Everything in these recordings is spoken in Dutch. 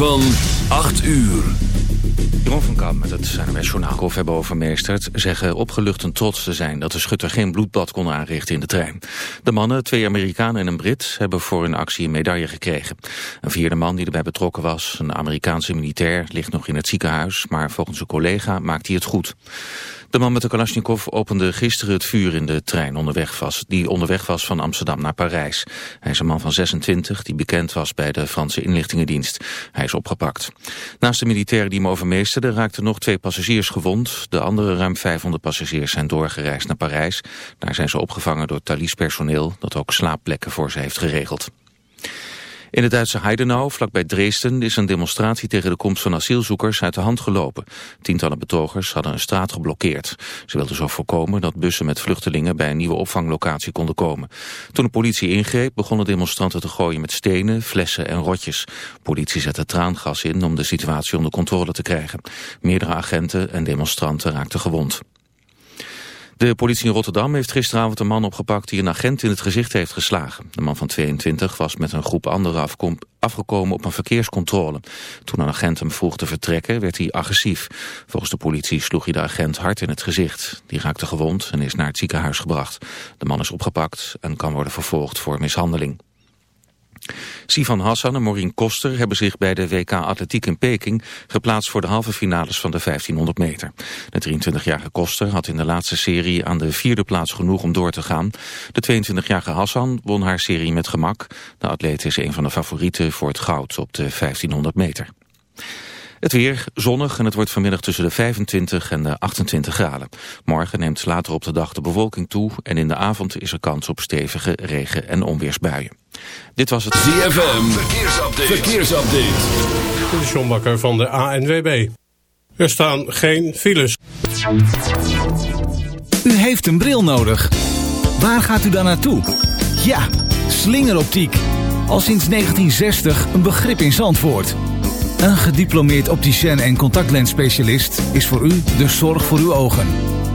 Van 8 uur. Jeroen van Kamp met het NMS Journaal hebben overmeesterd... zeggen opgelucht en trots te zijn dat de schutter geen bloedbad kon aanrichten in de trein. De mannen, twee Amerikanen en een Brit, hebben voor hun actie een medaille gekregen. Een vierde man die erbij betrokken was, een Amerikaanse militair... ligt nog in het ziekenhuis, maar volgens een collega maakt hij het goed. De man met de Kalashnikov opende gisteren het vuur in de trein onderweg was, die onderweg was van Amsterdam naar Parijs. Hij is een man van 26 die bekend was bij de Franse inlichtingendienst. Hij is opgepakt. Naast de militairen die hem overmeesterden raakten nog twee passagiers gewond. De andere ruim 500 passagiers zijn doorgereisd naar Parijs. Daar zijn ze opgevangen door Thalys personeel dat ook slaapplekken voor ze heeft geregeld. In het Duitse Heidenau, vlakbij Dresden, is een demonstratie tegen de komst van asielzoekers uit de hand gelopen. Tientallen betogers hadden een straat geblokkeerd. Ze wilden zo voorkomen dat bussen met vluchtelingen bij een nieuwe opvanglocatie konden komen. Toen de politie ingreep, begonnen demonstranten te gooien met stenen, flessen en rotjes. Politie zette traangas in om de situatie onder controle te krijgen. Meerdere agenten en demonstranten raakten gewond. De politie in Rotterdam heeft gisteravond een man opgepakt die een agent in het gezicht heeft geslagen. De man van 22 was met een groep anderen afgekomen op een verkeerscontrole. Toen een agent hem vroeg te vertrekken werd hij agressief. Volgens de politie sloeg hij de agent hard in het gezicht. Die raakte gewond en is naar het ziekenhuis gebracht. De man is opgepakt en kan worden vervolgd voor mishandeling. Sivan Hassan en Maureen Koster hebben zich bij de WK Atletiek in Peking geplaatst voor de halve finales van de 1500 meter. De 23-jarige Koster had in de laatste serie aan de vierde plaats genoeg om door te gaan. De 22-jarige Hassan won haar serie met gemak. De atleet is een van de favorieten voor het goud op de 1500 meter. Het weer zonnig en het wordt vanmiddag tussen de 25 en de 28 graden. Morgen neemt later op de dag de bewolking toe en in de avond is er kans op stevige regen- en onweersbuien. Dit was het ZFM Verkeersupdate. Verkeersupdate. De Sjombakker van de ANWB. Er staan geen files. U heeft een bril nodig. Waar gaat u dan naartoe? Ja, slingeroptiek. Al sinds 1960 een begrip in Zandvoort. Een gediplomeerd opticien en contactlensspecialist is voor u de zorg voor uw ogen.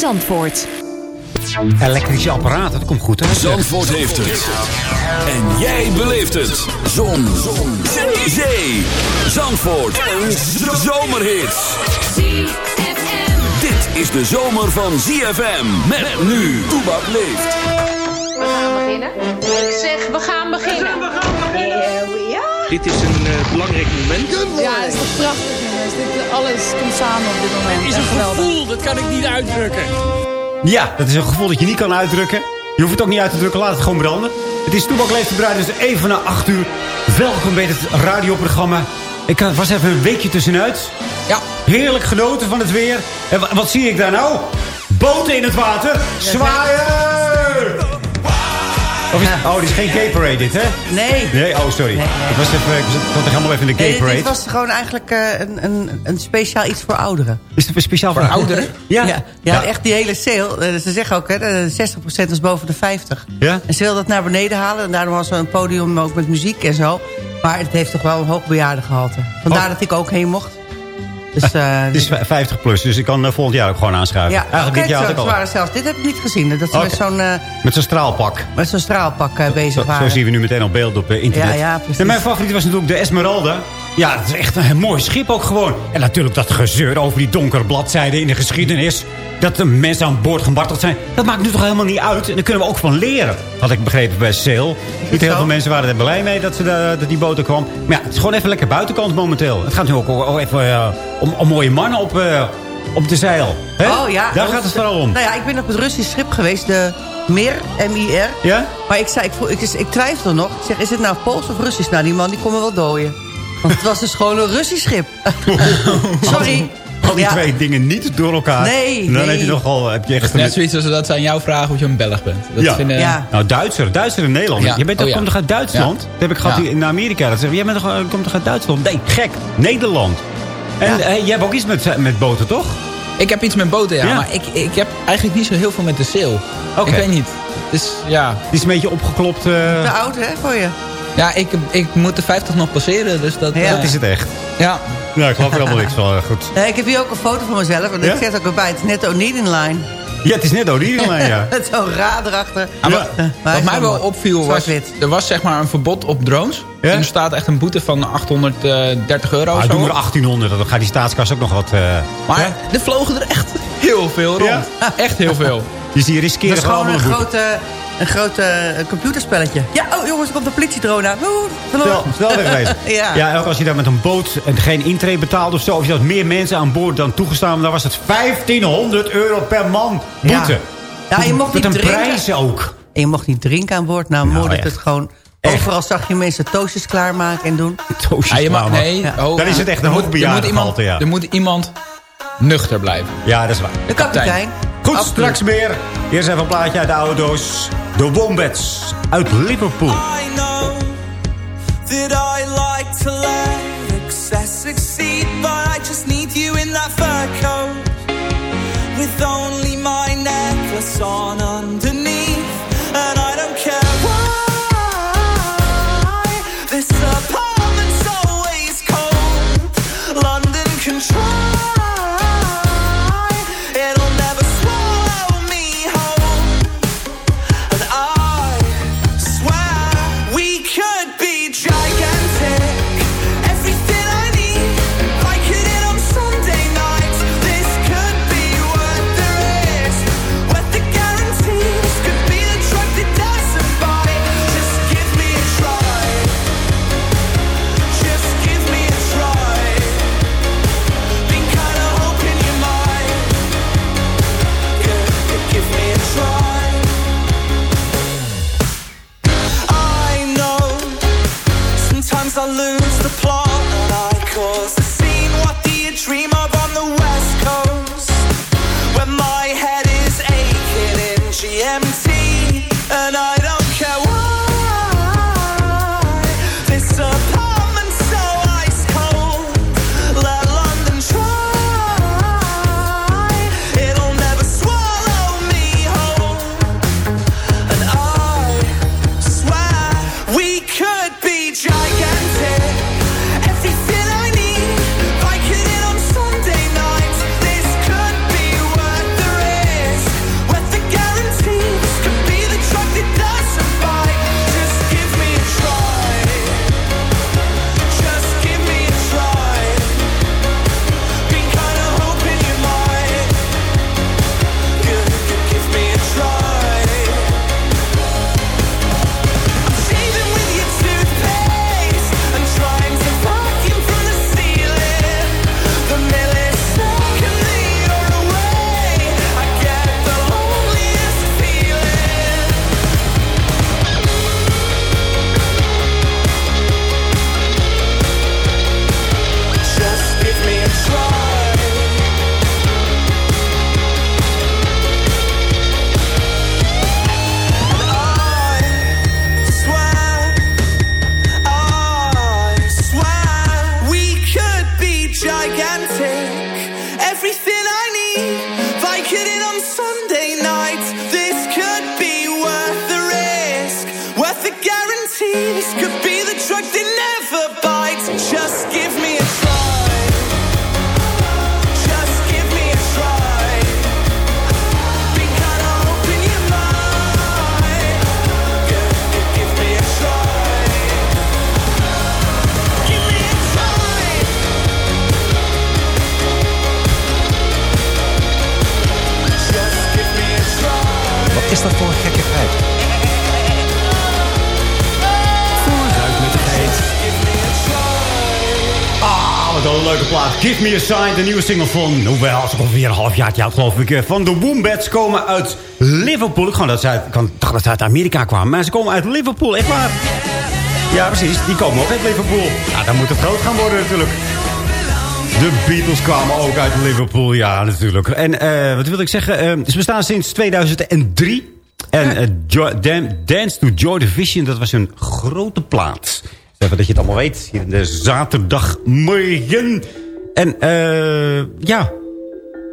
Zandvoort. Elektrische apparaten, dat komt goed hè? Zandvoort heeft het. En jij beleeft het. Zon. Zon. Zee. Zandvoort. Een zomerhit. Dit is de zomer van ZFM. Met nu. Toebak leeft. We gaan beginnen. Ik zeg, we gaan beginnen. Dit is een eh, belangrijk moment. Ja, het is toch prachtig jongens. Dit, alles komt samen op dit moment. Het is een gevoel, dat kan ik niet uitdrukken. Ja, dat is een gevoel dat je niet kan uitdrukken. Je hoeft het ook niet uit te drukken, laat het gewoon branden. Het is Toebak Leeft dus even na 8 uur. Welkom bij het radioprogramma. Ik eh, was even een weekje tussenuit. Ja. Heerlijk genoten van het weer. En wa- wat zie ik daar nou? Boten in het water. Zwaaien! Of is, oh, dit is geen gay parade dit, hè? Nee. Nee, oh, sorry. Nee, nee. Ik was even, ik zat toch helemaal even in de gay Nee, parade. dit was gewoon eigenlijk eh, een, een, een speciaal iets voor ouderen. Is het speciaal voor ouderen? Ja. Ja, ja, echt die hele sale. eh, Ze zeggen ook, hè, de 60% is boven de 50. Ja? En ze wilden dat naar beneden halen. En daarom was er een podium ook met muziek en zo. Maar het heeft toch wel een hoog bejaardengehalte. Vandaar Oh. dat ik ook heen mocht. Dus, Het is 50 plus, dus ik kan eh, volgend jaar ook gewoon aanschuiven. ja, Eigenlijk dit jaar zo, had ik al. zelfs. Dit heb ik niet gezien. Dat ze met zo'n eh, Met zo'n straalpak. met zo'n straalpak bezig Zo, waren. zo zien we nu meteen op beeld op internet. Ja, ja, precies. En mijn favoriet was natuurlijk de Esmeralda. Ja, het is echt een mooi schip ook gewoon. En natuurlijk dat gezeur over die donkere bladzijden in de geschiedenis. Dat de mensen aan boord gemarteld zijn. Dat maakt nu toch helemaal niet uit. En daar kunnen we ook van leren. Had ik begrepen bij Sail. Niet heel veel mensen waren er blij mee dat, ze de, dat die boot er kwam. Maar ja, het is gewoon even lekker buitenkant momenteel. Het gaat nu ook, even eh, om, om mooie mannen op, eh, op de zeil. Hè? Oh ja. Daar gaat het vooral om. Nou ja, ik ben op het Russisch schip geweest, de Mir, M-I-R. Ja? Maar ik, zei, ik, voel- ik, ik twijfel nog. Ik zeg, is het nou Pools of Russisch? Nou, die man die kon me wel dooien. Want het was dus gewoon een Russisch schip. Sorry. Al die Ja. twee dingen niet door elkaar. Nee, En dan nee. heb je nogal... Heb je echt Net zoiets als dat ze aan jou vragen of je een Belg bent. Dat Ja. vinden, Ja. Nou, Duitser. Duitser en Nederlander. Ja. Je bent, Oh, ja. komt toch uit Duitsland? Ja. Dat heb ik gehad Ja. in Amerika. Dat zeggen, jij bent toch, komt toch uit Duitsland? Nee, gek. Nederland. En Ja. eh, jij hebt ook iets met, met boten, toch? Ik heb iets met boten, ja. Ja. Maar ik, ik heb eigenlijk niet zo heel veel met de sail. Oké. Ik weet niet. Dus ja, Die is een beetje opgeklopt. eh, Te oud, hè, voor je? Ja ik, ik moet de 50 nog passeren. Dus dat, Ja. eh, dat is het echt. Ja, Ja, ik geloof er helemaal niks van. Goed. Nee, ik heb hier ook een foto van mezelf. En Ja? ik zeg ook erbij, het is net O'Neill line. Ja, het is net Odin, ja. Met zo'n raad erachter. Ah, Ja. wat, hij wat mij wel opviel was, er was zeg maar een verbod op drones. Ja? En er staat echt een boete van 830 euro Ah, zo. doe maar 1800, dan gaat die staatskas ook nog wat... eh, Maar ja? er vlogen er echt heel veel rond. Ja? Echt heel veel. Dus die Dat riskeren is gewoon een grote, een grote eh, computerspelletje. Ja, oh jongens, er komt een politiedrone aan. Snel, snel wegwezen. Ja. ja, ook als je daar met een boot en geen intree betaalt of zo... of je had meer mensen aan boord dan toegestaan... dan was het 1500 euro per man boete. Ja. Ja, je mocht Met niet een drinken. prijs ook. En je mocht niet drinken aan boord. Nou, Nou, echt. het gewoon... Echt. Overal zag je mensen toastjes klaarmaken en doen. Toosjes Ja, je mag, klaar, nee, Ja. oh, Dan is het echt een er moet- hoogbejaarde er moet iemand, gehalte, ja. Er moet iemand nuchter blijven. Ja, dat is waar. De kapitein. Goed, Absoluut. straks meer. Eerst even een plaatje uit de auto's. De Wombats uit Liverpool. I know that I like to let excess succeed, but is dat voor gekkigheid? Met de. Ah, wat een leuke plaat. Give Me A Sign, de nieuwe single van... Hoewel, het is ongeveer een half jaar oud, geloof ik. eh, Van de Wombats komen uit Liverpool. Ik, dat ik dacht dat ze uit Amerika kwamen. Maar ze komen uit Liverpool, echt waar. Ja, precies. Die komen ook uit Liverpool. Nou, dan moet het groot gaan worden natuurlijk. De Beatles kwamen ook uit Liverpool, ja, natuurlijk. En eh, wat wil ik zeggen? eh, ze bestaan sinds 2003. En eh, Jo- Dan- Dance to Joy Division, dat was een grote plaat. Even dat je het allemaal weet. Hier in de zaterdagmorgen. En eh ja.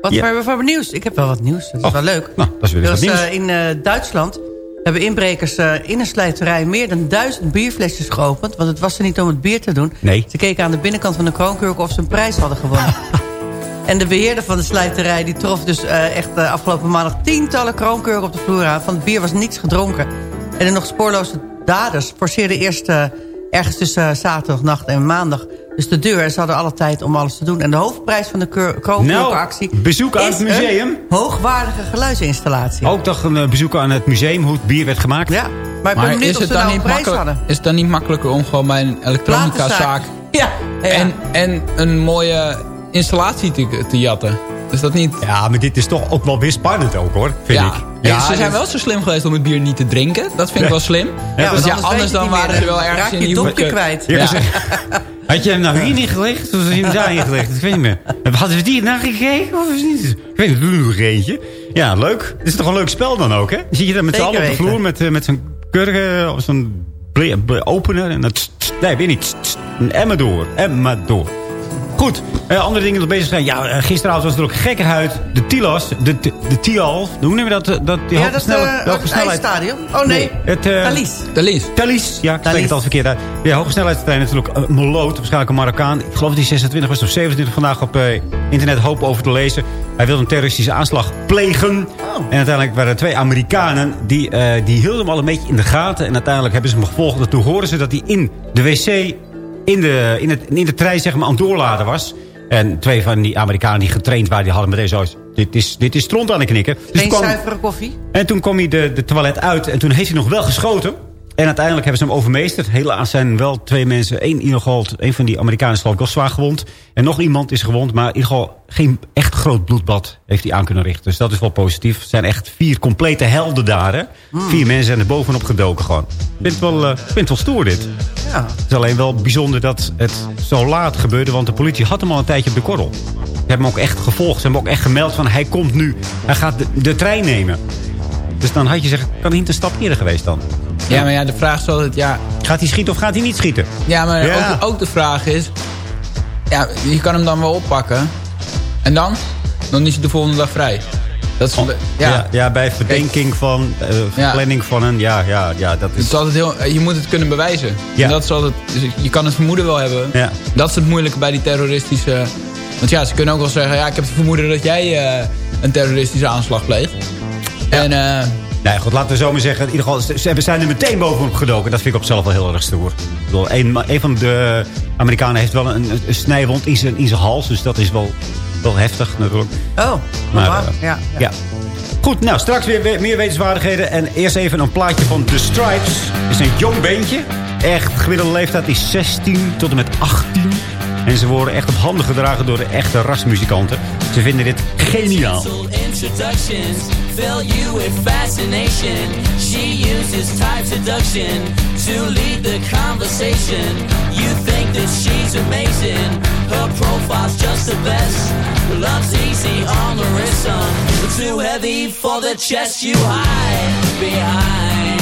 Wat Ja. hebben we voor nieuws? Ik heb wel wat nieuws. Dat is Oh, wel leuk. Nou, dat is weer Er wat was, nieuws. eh, in Duitsland hebben inbrekers eh, in een slijterij... meer dan duizend bierflesjes geopend. Want het was er niet om het bier te doen. Nee. Ze keken aan de binnenkant van de kroonkurk of ze een prijs hadden gewonnen. en de beheerder van de slijterij die trof dus eh, echt eh, afgelopen maandag... tientallen kroonkurken op de vloer aan. Van het bier was niets gedronken. En de nog spoorloze daders forceerden eerst... ergens tussen zaterdagnacht en maandag... dus de deur. En ze hadden alle tijd om alles te doen. En de hoofdprijs van de kroonkurkenactie... Nou, bezoek aan is het museum. een hoogwaardige geluidsinstallatie. Ook toch een eh, bezoek aan het museum, hoe het bier werd gemaakt. Ja, maar ik ben benieuwd of ze nou een prijs hadden. is het dan niet makkelijker om gewoon bij een elektronica zaak Ja, ja. en, en een mooie installatie te, te jatten? Is dat niet... Ja, maar dit is toch ook wel weer spannend ook, hoor, vind ja. ik. Ja, ze zijn wel zo slim geweest om het bier niet te drinken. Dat vind ik wel slim. Ja, want anders anders dan waren ze wel ergens Raak in je die dopje hoeken. kwijt. Ja, Had je hem nou hier neergelegd? Of had je hem daar neergelegd? Ik weet niet meer. Hadden we die naar gekeken? Of niet? Ik weet niet, doe er nog eentje. Ja, leuk. Het is toch een leuk spel dan ook, hè? Zit je daar met z'n allen op de vloer met, eh, met zo'n kurken of zo'n opener. En dat, nee, weet niet. Een emmer door. Emmer door. Goed, eh, andere dingen nog bezig zijn. Ja, eh, gisteravond was er ook gekkerhuid. De Tilas, de, de, de Tial. Hoe noem je dat? eh, dat die Ja, dat is hoge het snelheid. ijsstadion. Oh nee, Het, eh, Thalys. Thalys. Thalys, ja, ik spreek het al verkeerd uit. Ja, hoge snelheidstrein natuurlijk. Uh, Meloot, waarschijnlijk een Marokkaan. Ik geloof dat hij 26 was of 27 vandaag op eh, internet hoop over te lezen. Hij wilde een terroristische aanslag plegen. En uiteindelijk waren er twee Amerikanen. Die, eh, die hielden hem al een beetje in de gaten. En uiteindelijk hebben ze hem gevolgd. En toen hoorden ze dat hij in de wc, in de, in het, in de trein zeg maar, aan het doorladen was. En twee van die Amerikanen die getraind waren, die hadden meteen zoiets. Dit is, dit is stront aan de knikken. Dus Geen kwam- zuivere koffie. en toen kwam hij de, de toilet uit. En toen heeft hij nog wel geschoten. En uiteindelijk hebben ze hem overmeesterd. Helaas zijn wel twee mensen. Eén, in ieder geval, een van die Amerikanen is geloof ik wel zwaar gewond. En nog iemand is gewond. Maar in ieder geval geen echt groot bloedbad heeft hij aan kunnen richten. Dus dat is wel positief. Het zijn echt vier complete helden daar. Hè? Vier mensen zijn er bovenop gedoken gewoon. Ik vind het wel, ik vind het wel stoer dit. Ja. Het is alleen wel bijzonder dat het zo laat gebeurde. Want de politie had hem al een tijdje op de korrel. Ze hebben hem ook echt gevolgd. Ze hebben ook echt gemeld van hij komt nu. Hij gaat de, de trein nemen. Dus dan had je zeggen, kan hij niet een stap eerder geweest dan? Ja, maar ja, de vraag is altijd... Ja, Gaat hij schieten of gaat hij niet schieten? ja maar Ja. Ook, ook de vraag is... Ja, je kan hem dan wel oppakken. En dan? Dan is hij de volgende dag vrij. Dat is... Ja, ja, ja, bij verdenking van, eh Ja. planning van een... Ja, ja, ja, dat Het is... altijd heel, je moet het kunnen bewijzen. Ja. En dat is altijd, dus je kan het vermoeden wel hebben. Ja. Dat is het moeilijke bij die terroristische... Want ja, ze kunnen ook wel zeggen... Ja, ik heb het vermoeden dat jij eh, een terroristische aanslag pleegt. En eh, Nee, goed, laten we zo maar zeggen. In ieder geval, ze zijn er meteen bovenop gedoken. Dat vind ik op zichzelf wel heel erg stoer. Ik bedoel, een, een van de Amerikanen heeft wel een, een snijwond in zijn, in zijn hals. Dus dat is wel, wel heftig natuurlijk. Oh, Maar, eh, ja, ja. Ja. Goed, nou, straks weer we- meer wetenswaardigheden. En eerst even een plaatje van The Stripes. Het is een jong beentje. Echt, gemiddelde leeftijd is 16 tot en met 18. En ze worden echt op handen gedragen door de echte rasmuzikanten. Ze vinden dit geniaal. introductions fill you with fascination. She uses type seduction to lead the conversation. You think that she's amazing. Her profile's just the best. Love's easy on the wrist, son, but too heavy for the chest. You hide behind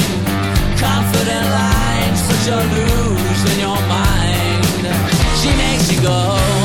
confident lines, but you're losing your mind. She makes you go.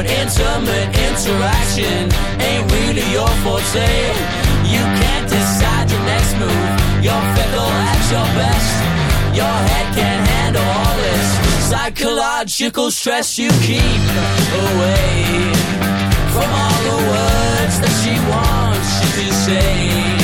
But intimate interaction ain't really your forte. You can't decide your next move. You're fickle at your best. Your head can't handle all this psychological stress you keep away from all the words that she wants you to say.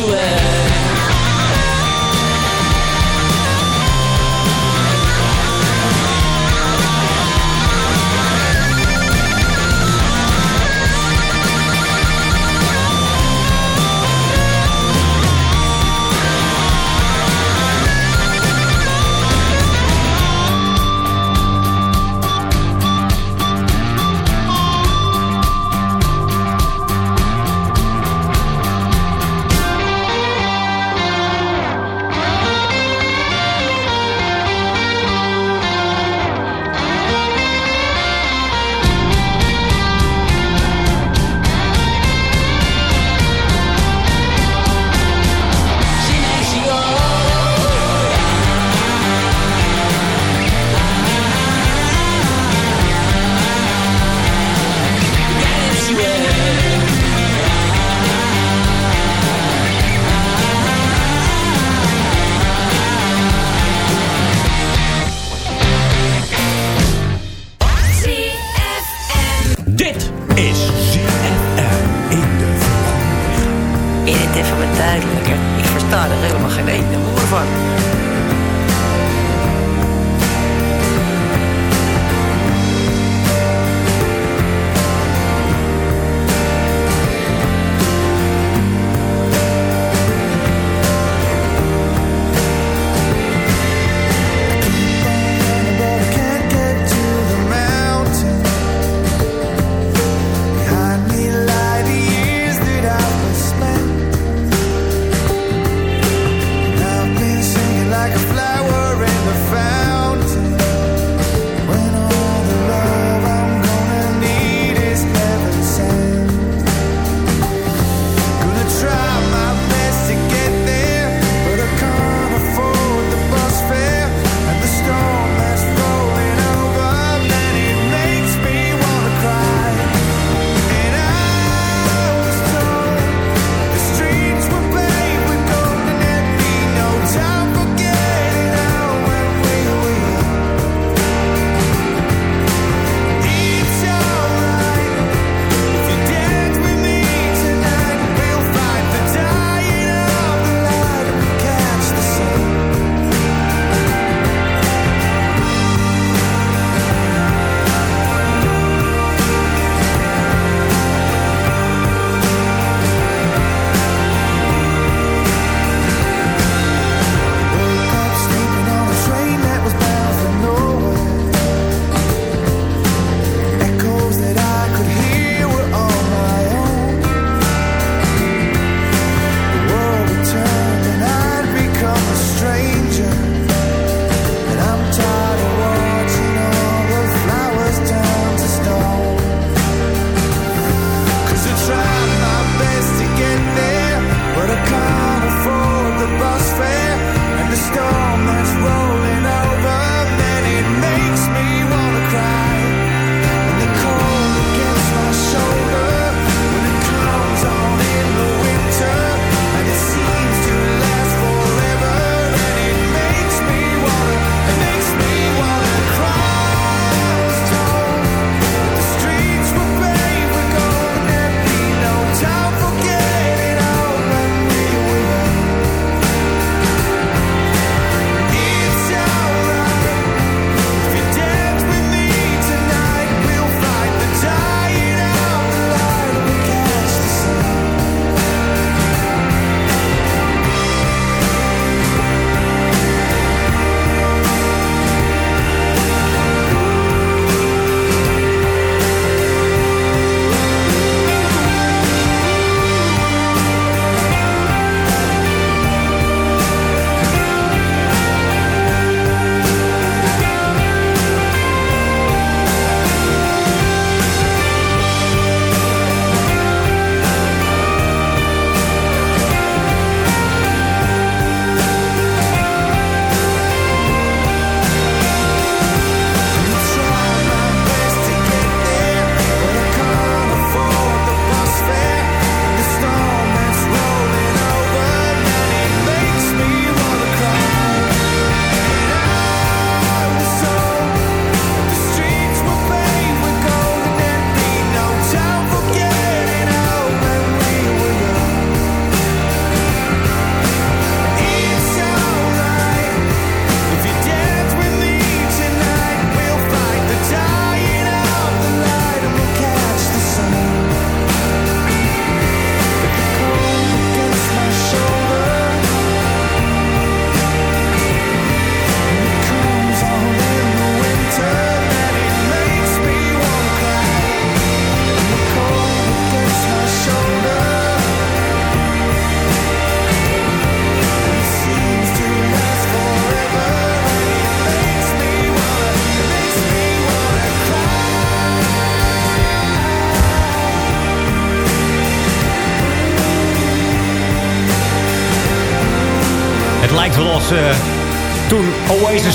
to end Dit is ZFM in de In het even wat duidelijker. Ik versta er helemaal geen ene woord van.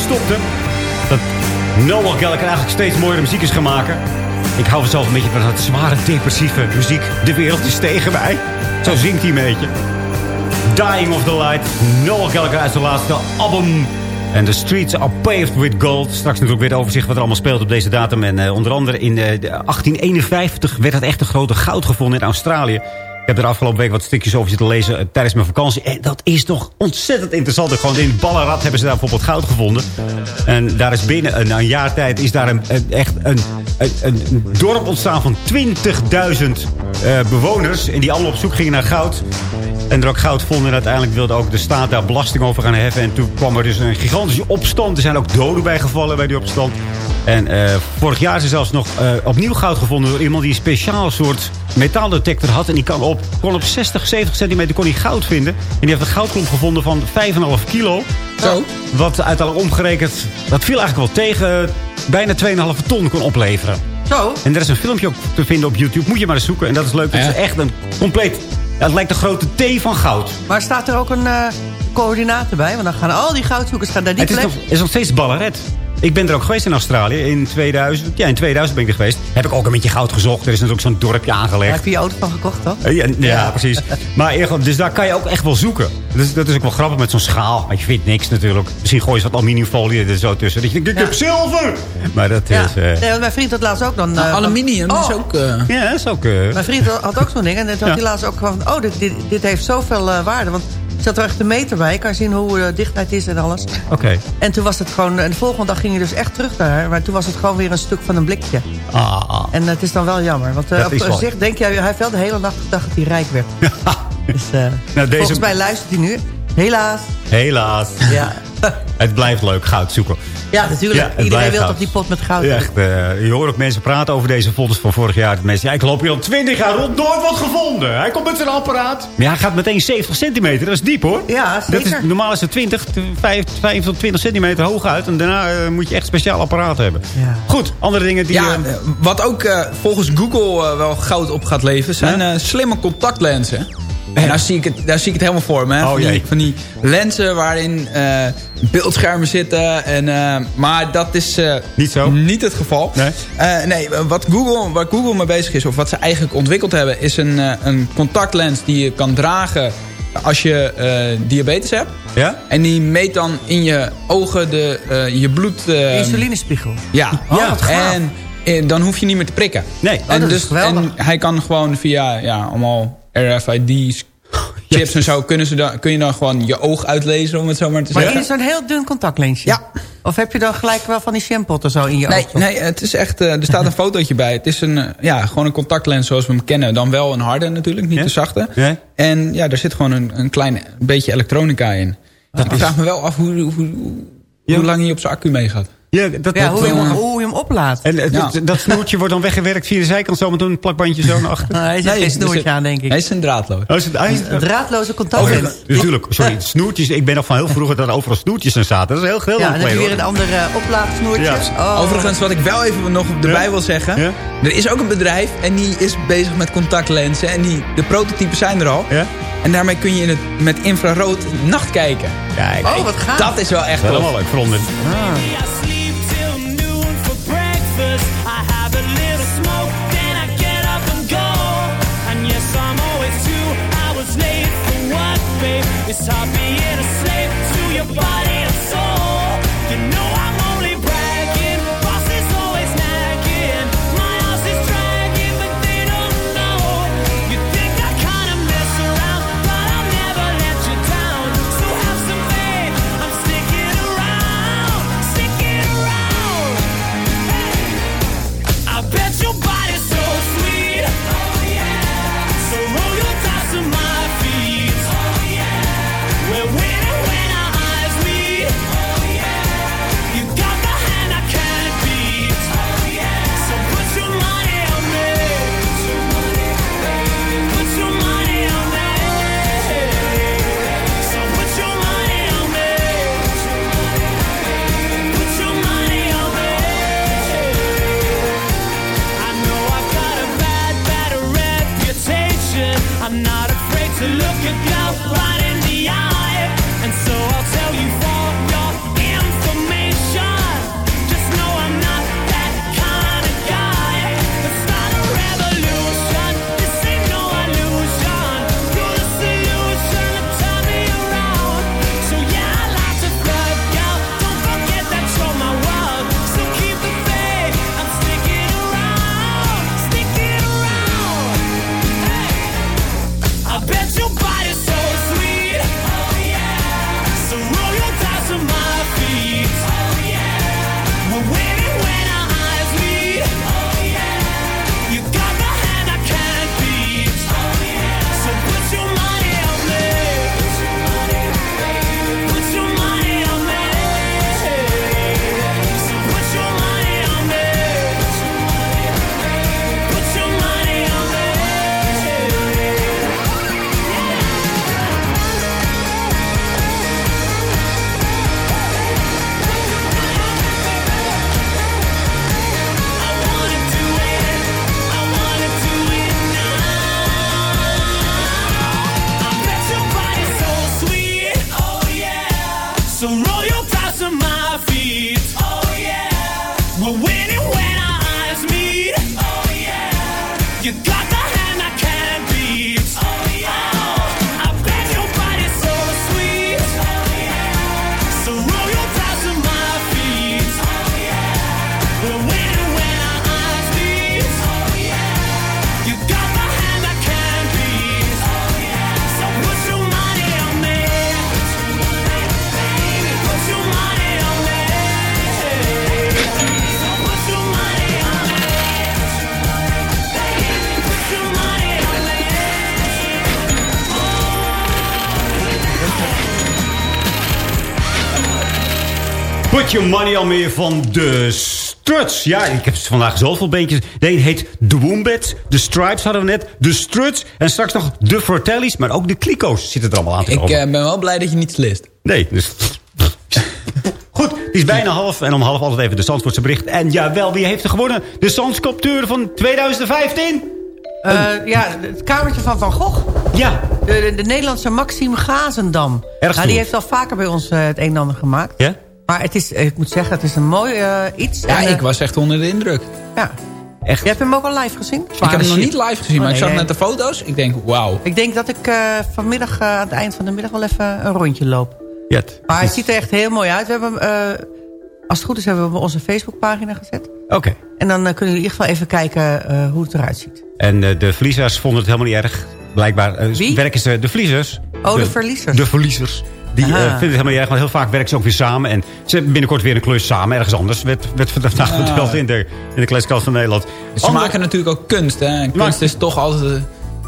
Stopte. Dat Noel Gallagher eigenlijk steeds mooiere muziek is gaan maken. Ik hou zelf een beetje van dat zware, depressieve muziek. De wereld is tegen mij. Zo zingt hij een beetje. Dying of the Light. Noel Gallagher uit zijn laatste album. En the streets are paved with gold. Straks natuurlijk weer het overzicht wat er allemaal speelt op deze datum. En eh, onder andere in eh, de 1851 werd het echt een grote goud gevonden in Australië. Ik heb er afgelopen week wat stukjes over zitten lezen eh, tijdens mijn vakantie. En dat is toch ontzettend interessant. Gewoon in Ballerat hebben ze daar bijvoorbeeld goud gevonden. En daar is binnen een, jaar tijd is daar een, echt een, een, dorp ontstaan van 20.000 eh, bewoners. En die allemaal op zoek gingen naar goud. En er ook goud vonden. En uiteindelijk wilde ook de staat daar belasting over gaan heffen. En toen kwam er dus een gigantische opstand. Er zijn ook doden bijgevallen bij die opstand. En eh, vorig jaar is er zelfs nog opnieuw goud gevonden door iemand die een speciaal soort metaaldetector had. En die kan op, kon op 60, 70 centimeter kon hij goud vinden. En die heeft een goudklomp gevonden van 5,5 kilo. Zo. Wat uiteindelijk omgerekend, dat viel eigenlijk wel tegen, bijna 2,5 ton kon opleveren. Zo. En er is een filmpje ook te vinden op YouTube. Moet je maar eens zoeken. En dat is leuk. Dat Ja. is echt een compleet... Ja, het lijkt een grote T van goud. Maar staat er ook een eh coördinator bij? Want dan gaan al die goudzoekers gaan naar die Het is plek. nog, is nog steeds ballaret. Ik ben er ook geweest in Australië in 2000. Ja, in 2000 ben ik er geweest. Heb ik ook een beetje goud gezocht. Er is natuurlijk zo'n dorpje Daar aangelegd. heb je je auto van gekocht, toch? Eh, Ja, ja, precies. Maar dus daar kan je ook echt wel zoeken. Dus dat is ook wel grappig met zo'n schaal. Maar je vindt niks natuurlijk. Misschien gooi je wat aluminiumfolie er zo tussen. Dat je denkt, ik heb zilver! Maar dat Ja. is... eh, Nee, want mijn vriend had laatst ook dan... eh, Nou, van- aluminium Oh, is ook... eh, ja, dat is ook... eh, Mijn vriend had ook zo'n ding. En toen had Ja. hij laatst ook van... Oh, dit, dit, dit heeft zoveel eh, waarde. Want zat er echt een meter bij. Je kan zien hoe de dichtheid is en alles. Oké. En toen was het gewoon... En de volgende dag ging hij dus echt terug daar. Maar toen was het gewoon weer een stuk van een blikje. Ah, ah. En het is dan wel jammer. Want eh, op wel- zich denk je... Hij heeft wel de hele nacht gedacht dat hij rijk werd. Dus eh, Nou, deze- volgens mij luistert hij nu. Helaas. Helaas. Ja, Het blijft leuk, goud zoeken. ja natuurlijk. Ja, Iedereen wil op die pot met goud. Ja, echt, eh, je hoort ook mensen praten over deze foto's van vorig jaar. Mensen, ja, ik loop hier al 20 jaar rond, nooit wat gevonden. Hij komt met zijn apparaat. Maar ja, hij gaat meteen 70 centimeter, dat is diep hoor. Ja, Dat zeker. is, normaal is het 20, 5, 5 tot 20 centimeter hoog uit. En daarna eh, moet je echt een speciaal apparaat hebben. Ja. Goed, andere dingen die... Ja, eh, wat ook eh, volgens Google wel goud op gaat leveren... zijn eh, slimme contactlenzen. En daar zie, ik het, daar zie ik het helemaal voor me. Hè? Oh, van, die, jee. van die lenzen waarin eh, beeldschermen zitten. En, eh, maar dat is eh, Niet zo? niet het geval. Nee? Eh, nee, wat Google, waar Google mee bezig is... of wat ze eigenlijk ontwikkeld hebben... is een, eh, een contactlens die je kan dragen als je eh, diabetes hebt. ja? En die meet dan in je ogen de, eh, je bloed... eh, Insulinespiegel. ja, Oh, wat gaaf. en eh, dan hoef je niet meer te prikken. Nee. en, dat is dus, geweldig. en hij kan gewoon via ja, allemaal RFID's, chips en zo... Kunnen ze dan, kun je dan gewoon je oog uitlezen, om het zo maar te Maar zeggen. in zo'n heel dun contactlensje? Ja. Of heb je dan gelijk wel van die shampotten zo in je Nee, oog? nee, het is echt, eh, er staat een fotootje bij. Het is een, eh, ja, gewoon een contactlens zoals we hem kennen. Dan wel een harde natuurlijk, niet Ja? de zachte. Ja? En ja, daar zit gewoon een, een klein beetje elektronica in. ik vraag me wel af hoe, hoe, hoe, Ja. hoe lang hij op zijn accu meegaat. Ja, dat, Ja, dat, hoe, je hem, eh, hoe je hem oplaadt. en eh, Ja. dat, dat snoertje wordt dan weggewerkt via de zijkant zo met een plakbandje zo naar achter. hij zit geen er snoertje zit- aan, denk ik. Hij is een draadloos. Oh, is het, hij is- Een draadloze Oh, contactlens. ja, natuurlijk. Sorry, snoertjes. Ik ben nog van heel vroeger dat er overal snoertjes in zaten. Dat is heel, heel ja, en dan heb je geleden, weer een ander uh, oplaadsnoertje. Ja. Oh. Overigens, wat ik wel even nog erbij Ja? wil zeggen. Ja? Er is ook een bedrijf en die is bezig met contactlenzen. En die, de prototypes zijn er al. Ja? En daarmee kun je in het, met infrarood nacht kijken. Kijk, Oh, wat gaaf. Dat is wel echt tof. leuk sleep Stop it. Your Money On Me van de Struts. Ja, ik heb vandaag zoveel beentjes. De een heet The Wombats. De Stripes hadden we net. De Struts. En straks nog de Fratellis. Maar ook de Clico's zitten er allemaal aan te Ik komen. eh, ben wel blij dat je niets list. Nee, dus... Goed, het is bijna half. En om half altijd even de Zandvoortse bericht. En jawel, wie heeft er gewonnen? De Zandsculptuur van 2015? Eh, ja, het kamertje van Van Gogh. Ja. De, de, de Nederlandse Maxime Gazendam. Erg nou, die heeft al vaker bij ons eh, het een en ander gemaakt. Ja? Maar het is, ik moet zeggen, het is een mooi eh, iets. Ja, En, eh, ik was echt onder de indruk. Ja. Echt? Je hebt hem ook al live gezien? ik heb hem nog niet live gezien, maar Oh, ik zag nee, net de foto's. Ik denk, wauw. Ik denk dat ik eh, vanmiddag eh, aan het eind van de middag wel even een rondje loop. Ja, het- Maar hij ziet er echt heel mooi uit. We hebben hem, eh, als het goed is, hebben we hem op onze Facebookpagina gezet. Oké. En dan eh, kunnen jullie in ieder geval even kijken eh, hoe het eruit ziet. En eh, de verliezers vonden het helemaal niet erg. Blijkbaar eh, Wie? werken ze... De verliezers. Oh, de verliezers. De verliezers. Die Aha. vinden het helemaal niet erg, want heel vaak werken ze ook weer samen. En ze hebben binnenkort weer een klus samen, ergens anders. Werd, werd vandaag Ja. verteld in de, in de klaskast van Nederland. Ze Ander- maken natuurlijk ook kunst, hè. En kunst Maar- is toch altijd... eh,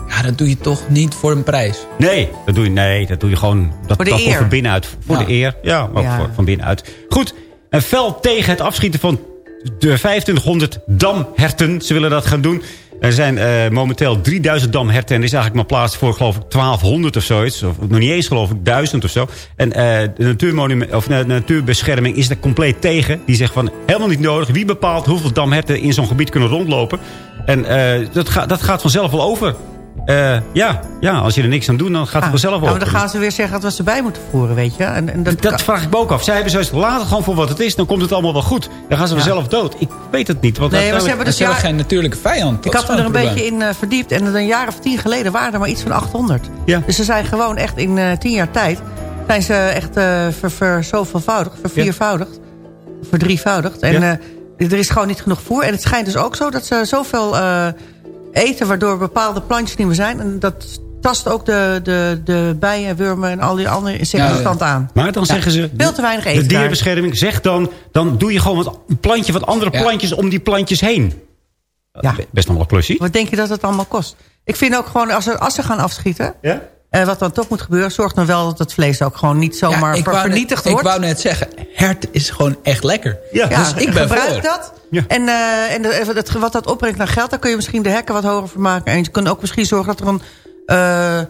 Ja, dat doe je toch niet voor een prijs. Nee, dat doe je, nee, dat doe je gewoon... Dat, Voor de dat eer. van binnenuit. Voor Ja. de eer, ja, maar ook Ja. Voor, van binnenuit. Goed, een fel tegen het afschieten van de 2500 damherten. Ze willen dat gaan doen. Er zijn eh, momenteel 3000 damherten. En er is eigenlijk maar plaats voor, geloof ik, 1200 of zoiets. Of nog niet eens, geloof ik, 1000 of zo. En eh, de, natuurmonument, of, de natuurbescherming is er compleet tegen. Die zegt van, helemaal niet nodig. Wie bepaalt hoeveel damherten in zo'n gebied kunnen rondlopen? En eh, dat, dat gaat vanzelf wel over. Eh, ja, ja, als je er niks aan doet, dan gaat het Ah, vanzelf over. maar dan gaan ze weer zeggen dat we ze bij moeten voeren, weet je. En, en dat, Dat vraag ik me ook af. Zij hebben zoiets, laat het gewoon voor wat het is. Dan komt het allemaal wel goed. Dan gaan ze Ja. vanzelf dood. Ik weet het niet. Want Nee, maar ze hebben dus ja, geen natuurlijke vijand. Ik had me er een beetje in eh, verdiept. En een jaar of tien geleden waren er maar iets van 800. Ja. Dus ze zijn gewoon echt in eh, tien jaar tijd... zijn ze echt eh ver, ver, zoveelvoudigd, verviervoudigd. Verdrievoudigd. En Ja. eh, er is gewoon niet genoeg voer. En het schijnt dus ook zo dat ze zoveel eh, eten... waardoor bepaalde plantjes niet meer zijn. En dat tast ook de, de, de bijen, wurmen en al die andere insecten Ja, aan. Maar dan zeggen ze... Veel te weinig De eten daar. dierenbescherming zegt dan... dan doe je gewoon wat, een plantje wat andere Ja. plantjes om die plantjes heen. Ja. Best nog wel een klusje. Wat denk je dat het allemaal kost? Ik vind ook gewoon, als ze, als ze gaan afschieten... Ja? Eh, wat dan toch moet gebeuren... zorg dan wel dat het vlees ook gewoon niet Ja, zomaar ik net- vernietigd Ik wordt. wou net zeggen, hert is gewoon echt lekker. Ja, Ja, Dus ik ben gebruik voor. dat. Ja. En, eh, en de, het, wat dat opbrengt naar geld... daar kun je misschien de hekken wat hoger voor maken. En je kunt ook misschien zorgen dat, er een, eh, eh,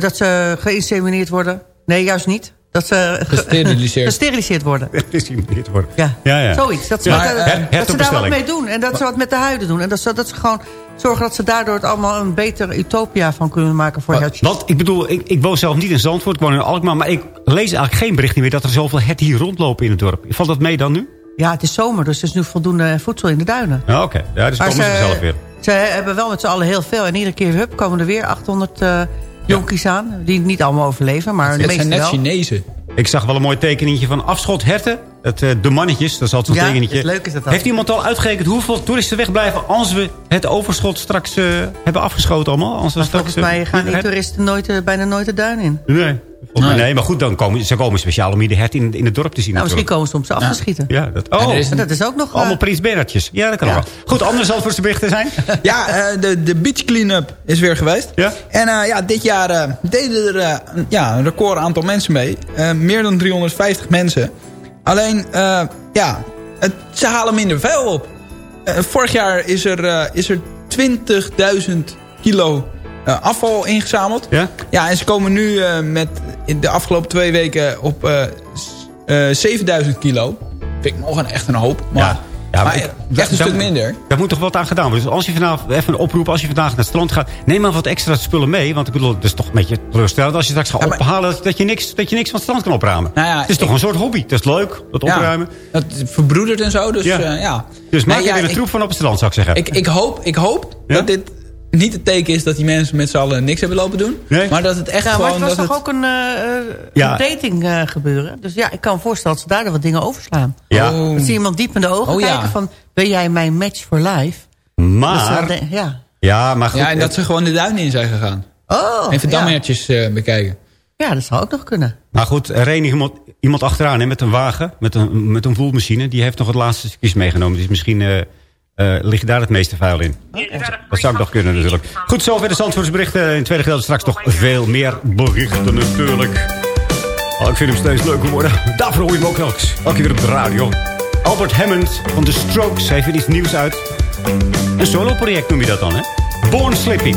dat ze geïnsemineerd worden. Nee, juist niet. Dat ze ge- Gesteriliseerd. gesteriliseerd worden. Het te worden. Ja. Ja, ja. Zoiets. Dat ze, Ja, wat, eh, dat ze daar wat mee doen. En dat ze wat met de huiden doen. En dat ze, dat ze gewoon zorgen dat ze daardoor het allemaal een betere utopia van kunnen maken voor hertjes. Want ik bedoel, ik, ik woon zelf niet in Zandvoort. Ik woon in Alkmaar. Maar ik lees eigenlijk geen berichten meer dat er zoveel herten hier rondlopen in het dorp. Valt dat mee dan nu? Ja, het is zomer, dus er is nu voldoende voedsel in de duinen. Ja, oké. Ja, dus Maar komen ze zelf weer. Ze hebben wel met z'n allen heel veel. En iedere keer hup, komen er weer 800 eh jonkies aan. Die niet allemaal overleven, maar de Het meeste zijn net wel. Chinezen. Ik zag wel een mooi tekeningetje van afschot herten. Het, eh, de mannetjes, dat is altijd zo'n Ja, tekeningetje. het leuk is dat dan. Heeft iemand al uitgerekend hoeveel toeristen wegblijven... als we het overschot straks eh, hebben afgeschoten allemaal? Als we straks, volgens mij gaan die toeristen nooit, eh, bijna nooit de duin in. Nee. Nee. nee, maar goed, dan komen, ze komen speciaal om hier de hert in, in het dorp te zien. Nou, misschien natuurlijk. komen ze om ze af te schieten. Ja, dat, oh, er is dat is ook nog... eh, allemaal Prins Bernhardjes. Ja, dat kan Ja. ook wel. Goed, andere Zandvoortse berichten zijn? Ja, eh, de, de beach clean-up is weer geweest. Ja? En eh, ja, dit jaar eh, deden er een- ja, een record aantal mensen mee. Eh, meer dan 350 mensen. Alleen, eh, ja, het, ze halen minder vuil op. Eh, vorig jaar is er, is er 20.000 kilo eh, afval ingezameld. Ja? Ja, en ze komen nu eh, met in de afgelopen twee weken op s- eh, 7000 kilo. Vind ik nog een, echt een hoop. Maar, Ja. Ja, maar ik- echt een stuk minder. Daar moet toch wat aan gedaan worden. Dus als je vanavond, even een oproep, als je vandaag naar het strand gaat... neem maar wat extra spullen mee. Want ik bedoel, het is toch een beetje teleurstellend... als je straks gaat Ja, maar- ophalen, dat je, niks, dat je niks van het strand kan opruimen. Nou ja, het is toch ik- een soort hobby. Het is leuk, dat opruimen. Het verbroedert en zo, dus Ja. Dus maak Nee, er weer een ik- troep van op het strand, zou ik zeggen. Ik, ik hoop, ik hoop dat dit niet het teken is dat die mensen met z'n allen niks hebben lopen doen. Nee. Maar dat het echt Ja, maar gewoon... het was dat toch het, ook een, eh, eh, Ja. een dating eh, gebeuren. Dus ja, ik kan me voorstellen dat ze daar wat dingen overslaan. Ja. Oh. Dat ze iemand diep in de ogen Oh, ja. kijken van... ben jij mijn match for life? Maar, ja. ja, maar goed. ja, en dat ze gewoon de duinen in zijn gegaan. Oh, Even ja. damhertjes eh, bekijken. ja, dat zou ook nog kunnen. Maar goed, er reed iemand, iemand achteraan hè, met een wagen, met een, met een voelmachine. Die heeft nog het laatste stukjes meegenomen. Dus misschien eh ligt daar het meeste vuil in. Dat zou ik nog kunnen natuurlijk. Goed, zover de Zandvoortsberichten. In het tweede gedeelte straks nog veel meer berichten natuurlijk. Oh, ik vind hem steeds leuker worden. Daarvoor hoor je hem ook elke, elke keer op de radio. Albert Hammond van The Strokes heeft weer iets nieuws uit. Een solo-project noem je dat dan, hè? Born Slippy.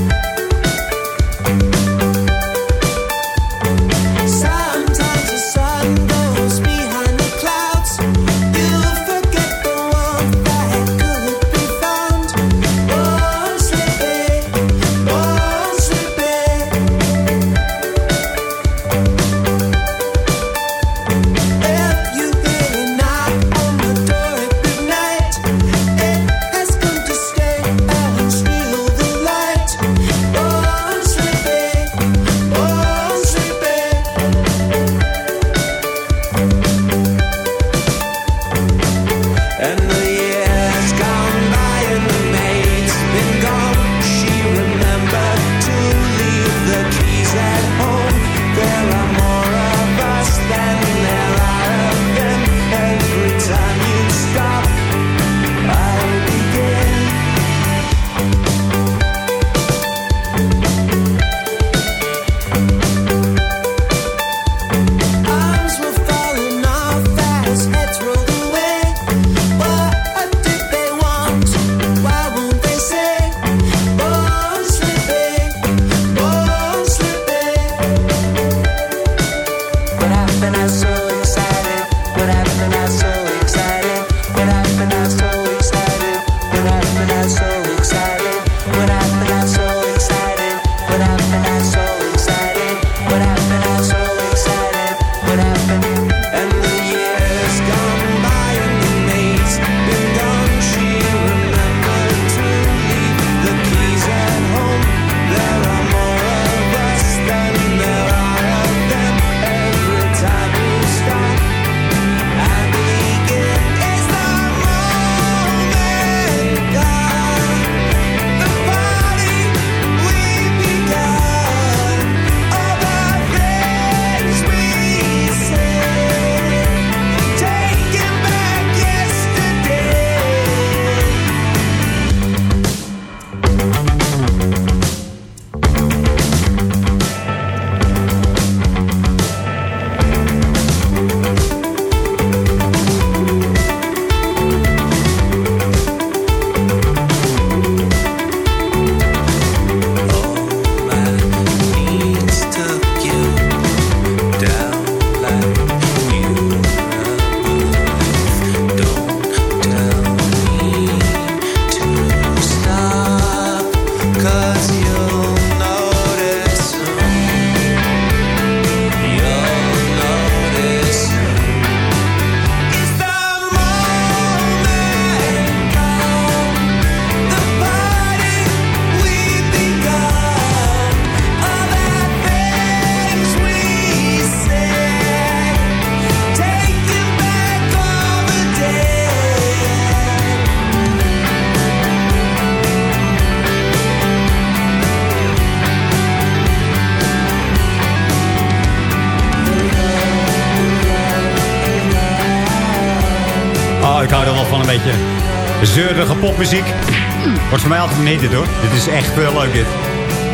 Zeurige popmuziek. Wordt voor mij altijd een hit hoor. Dit is echt wel leuk dit.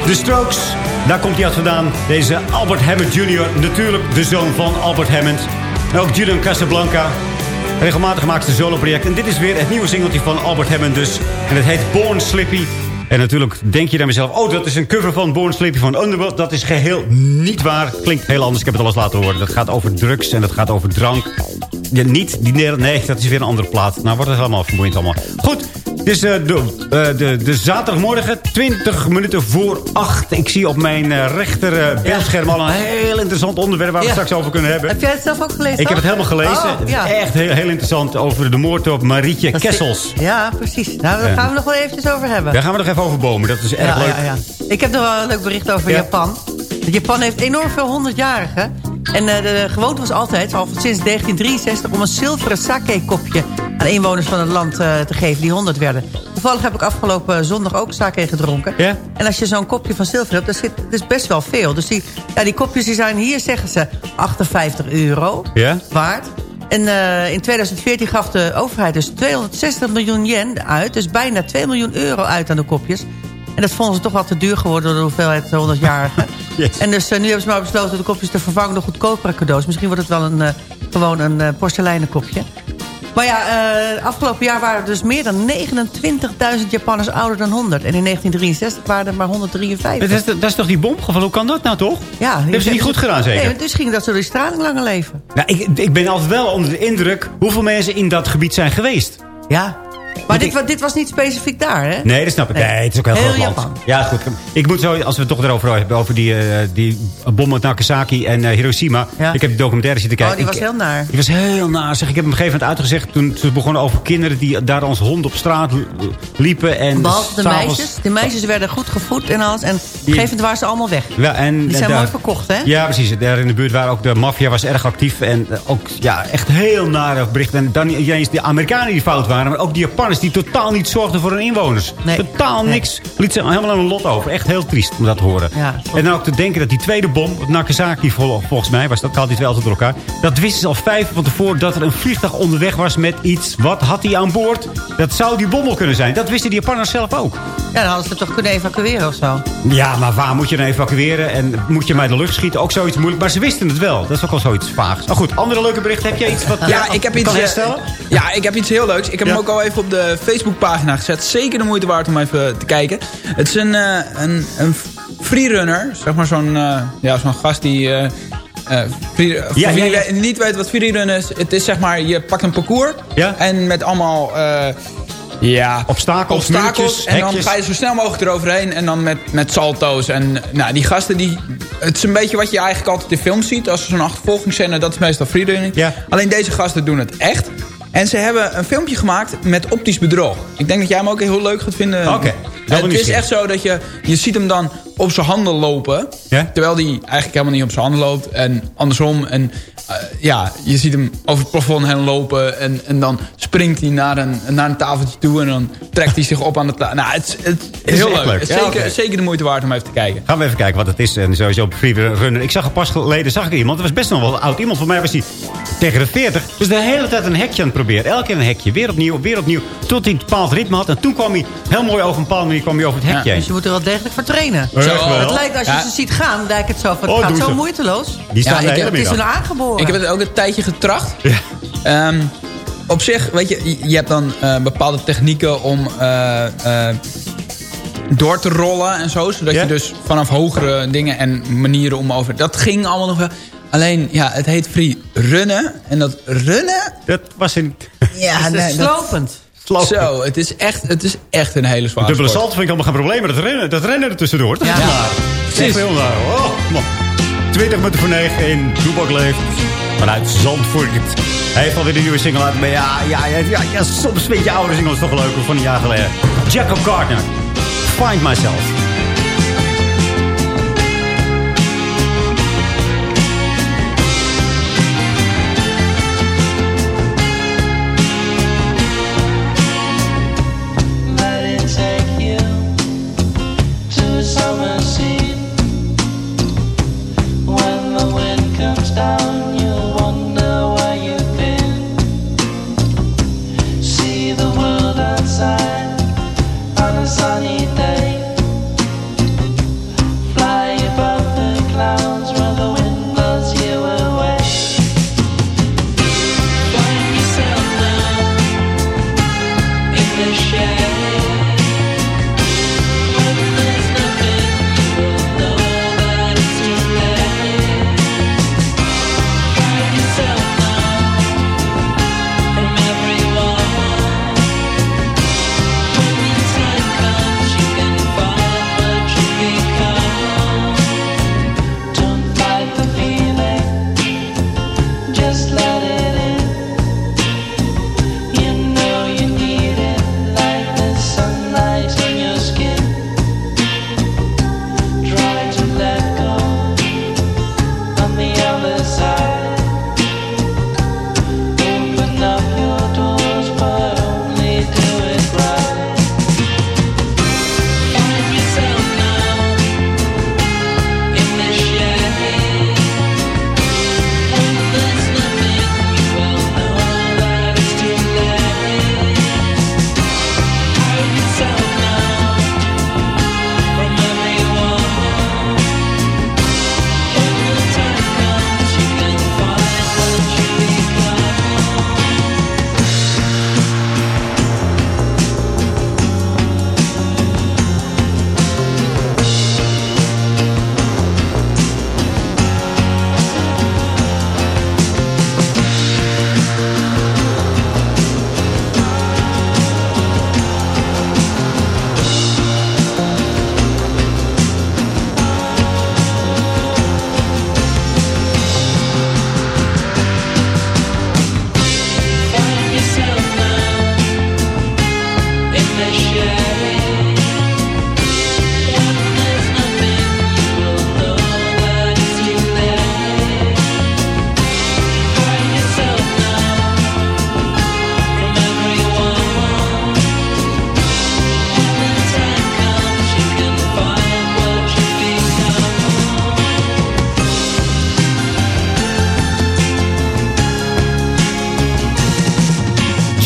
The Strokes, daar komt hij uit vandaan. Deze Albert Hammond Jr., natuurlijk de zoon van Albert Hammond. En ook Julian Casablanca. Regelmatig maakt een solo-project. En dit is weer het nieuwe singeltje van Albert Hammond dus. En het heet Born Slippy. En natuurlijk denk je dan mezelf... oh, dat is een cover van Born Slippy van Underworld. Dat is geheel niet waar. Klinkt heel anders. Ik heb het al eens laten horen. Dat gaat over drugs en dat gaat over drank. Ja, niet, die, nee, dat is weer een andere plaat. Nou wordt het helemaal vermoeiend allemaal. Goed, het is eh, de, eh, de, de zaterdagmorgen, 20 minuten voor 8. Ik zie op mijn eh, rechter beeldscherm al een heel interessant onderwerp... waar we Ja. straks over kunnen hebben. Heb jij het zelf ook gelezen? Ik heb het helemaal gelezen. Oh, ja. Echt heel, heel interessant over de moord op Marietje Dat Kessels. Ja, precies. Nou, daar gaan we nog wel eventjes over hebben. Daar gaan we nog even over bomen. Dat is erg leuk. Ja, ja. Ik heb nog wel een leuk bericht over Ja. Japan. Japan heeft enorm veel honderdjarigen. En eh, de gewoonte was altijd, al sinds 1963... om een zilveren sake-kopje aan inwoners van het land eh, te geven die 100 werden. Toevallig heb ik afgelopen zondag ook sake gedronken. Ja? En als je zo'n kopje van zilver hebt, daar zit dus best wel veel. Dus die, ja, die kopjes die zijn hier, zeggen ze, 58 euro Ja? waard. En eh, in 2014 gaf de overheid dus 260 miljoen yen uit. Dus bijna 2 miljoen euro uit aan de kopjes. En dat vonden ze toch wel te duur geworden door de hoeveelheid 100-jarigen. En dus eh, nu hebben ze maar besloten de kopjes te vervangen door goedkopere cadeaus. Misschien wordt het wel een, eh, gewoon een eh, porseleinen kopje. Maar ja, afgelopen jaar waren er dus meer dan 29.000 Japanners ouder dan 100. En in 1963 waren er maar 153. Dat is, dat is toch die bom gevallen? Hoe kan dat nou toch? Ja, Hebben ze niet goed gedaan zeker? Nee, dus ging dat zo die straling langer leven. Nou, ik, ik ben altijd wel onder de indruk hoeveel mensen in dat gebied zijn geweest. Ja. Maar dit, dit was niet specifiek daar, hè? Nee, dat snap ik. Nee, het is ook heel, Heel groot land. Japan. Ja, goed. Ik moet zo, als we het toch erover hebben, over die, eh, die bom met Nagasaki en eh, Hiroshima. Ja. Ik heb die documentaire zitten kijken. Oh, die was Ik- heel naar. Die was heel naar. Zeg, ik heb hem op een gegeven moment uitgezegd toen ze begonnen over kinderen die daar als hond op straat li- liepen. En Behalve de meisjes. De meisjes werden goed gevoed en alles. En op een gegeven moment waren ze allemaal weg. Ja, en, Die zijn mooi verkocht, hè? Ja, precies. Daar in de buurt waren ook de maffia was erg actief. En eh, ook ja, echt heel nare berichten. En dan niet eens de Amerikanen die fout waren. Maar ook de Japanners die totaal niet zorgden voor hun inwoners. Totaal niks. Liet ze helemaal aan een lot over. Echt heel triest om dat te horen. Ja, en dan ook te denken dat die tweede bom, op Nagasaki vol- volgens mij, was dat, die twee altijd door elkaar. Dat wisten ze al vijf van tevoren dat er een vliegtuig onderweg was met iets. Wat had hij aan boord? Dat zou die bom wel kunnen zijn. Dat wisten die Japanners zelf ook. Ja, dan hadden ze het toch kunnen evacueren of zo. Ja, maar waar moet je dan evacueren? En moet je uit de lucht schieten? Ook zoiets moeilijk. Maar ze wisten het wel. Dat is ook wel zoiets vaags. Maar goed, andere leuke berichten. Heb jij iets wat Ja, ik heb kan iets, eh, herstellen? ja, ik heb iets heel leuks. Ik heb Ja. hem ook al even op de Facebookpagina gezet. Zeker de moeite waard om even te kijken. Het is een, eh, een, een freerunner. Zeg maar zo'n eh, ja, zo'n gast die... eh, eh, free- voor ja, niet weet wat freerun is. Het is zeg maar, je pakt een parcours. Ja. En met allemaal... eh, ja, Obstakels, obstakels. muurtjes, En dan ga je zo snel mogelijk eroverheen. En dan met, met salto's. En nou, die gasten die... Het is een beetje wat je eigenlijk altijd in films ziet. Als er zo'n achtervolgingsscène, dat is meestal freerunning. Ja. Alleen deze gasten doen het echt. En ze hebben een filmpje gemaakt met optisch bedrog. Ik denk dat jij hem ook heel leuk gaat vinden. Oké, wel het is echt zo dat je... Je ziet hem dan op zijn handen lopen. Ja? Terwijl hij eigenlijk helemaal niet op zijn handen loopt. En andersom. En eh, ja, je ziet hem over het plafond heen lopen. En, en dan springt hij naar een, naar een tafeltje toe. En dan trekt hij zich op aan de tafel. Nou, het, is- het heel leuk. leuk. Het Ja, zeker, zeker de moeite waard om even te kijken. Gaan we even kijken wat het is. En sowieso op freerunner. Ik zag er pas geleden zag ik iemand. Dat was best nog wel een oud iemand. Voor mij was hij tegen de 40. Dus de hele tijd een hekje aan het proberen. Elke keer een hekje. Weer opnieuw, weer opnieuw. Tot hij een bepaald ritme had. En toen kwam hij heel mooi over een bepaalde manier kwam hij over het hekje heen. Dus je moet er wel degelijk voor trainen. Wel. Het lijkt als je Ja. ze ziet gaan, lijkt het zo van, Oh, het gaat zo ze. moeiteloos. Die staan Ja, ik Het is een aangeboren. Ik heb het ook een tijdje getracht. Ja. Ehm, op zich, weet je, je- hebt dan eh, bepaalde technieken om eh, eh, door te rollen en zo. Zodat je dus vanaf hogere dingen en manieren om over... Dat ging allemaal nog wel. Alleen, ja, het heet free runnen. En dat runnen... Dat was een... Ja, het is nee, dat- slopend. Zo, het is, echt, het is echt een hele zware Dubbele sport. salto vind ik allemaal geen probleem. Maar dat rennen, dat rennen er tussendoor. Dat is Ja. is Precies. heel naar. Oh, man. 20 minuten voor 9 in Toebak leeft. Vanuit Zandvoort. Hij heeft alweer een nieuwe single uit. Maar ja, ja, ja, ja, ja soms vind je oude singles toch wel leuk van een jaar geleden. Jacob Gardner. Find Myself.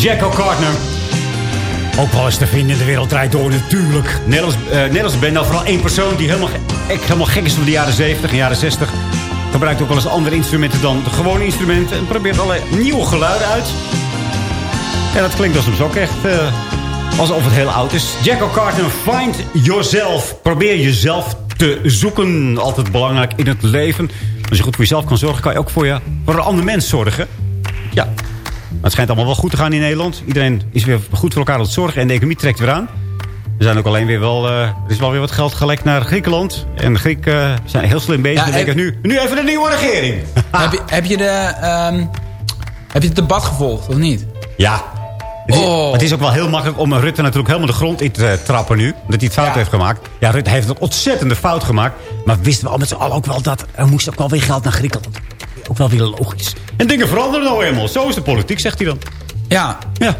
Jack O'Cartner. Ook wel eens te vinden in de wereld draait door natuurlijk. Nederlands, eh Nederlands band, nou vooral één persoon die helemaal, echt helemaal gek is van de jaren 70 en jaren 60. Gebruikt ook wel eens andere instrumenten dan de gewone instrumenten. En probeert allerlei nieuwe geluiden uit. En dat klinkt dan soms ook echt eh, alsof het heel oud is. Jack O'Cartner, find yourself. Probeer jezelf te zoeken. Altijd belangrijk in het leven. Als je goed voor jezelf kan zorgen, kan je ook voor, je, voor een ander mens zorgen. Ja, maar het schijnt allemaal wel goed te gaan in Nederland. Iedereen is weer goed voor elkaar aan het zorgen. En de economie trekt weer aan. Er, zijn ook alleen weer wel, eh, er is wel weer wat geld gelekt naar Griekenland. En de Grieken zijn heel slim bezig. Ja, en- nu, nu even een nieuwe regering. heb, je, heb, je de, ehm, heb je het debat gevolgd, of niet? Ja. Het is, Oh. het is ook wel heel makkelijk om Rutte natuurlijk helemaal de grond in te trappen nu. Omdat hij het fout Ja. heeft gemaakt. Ja, Rutte heeft een ontzettende fout gemaakt. Maar wisten we al met z'n allen ook wel dat er moest ook wel weer geld naar Griekenland. Ook wel weer logisch. En dingen veranderen nou eenmaal. Zo is de politiek, zegt hij dan. Ja. Ja.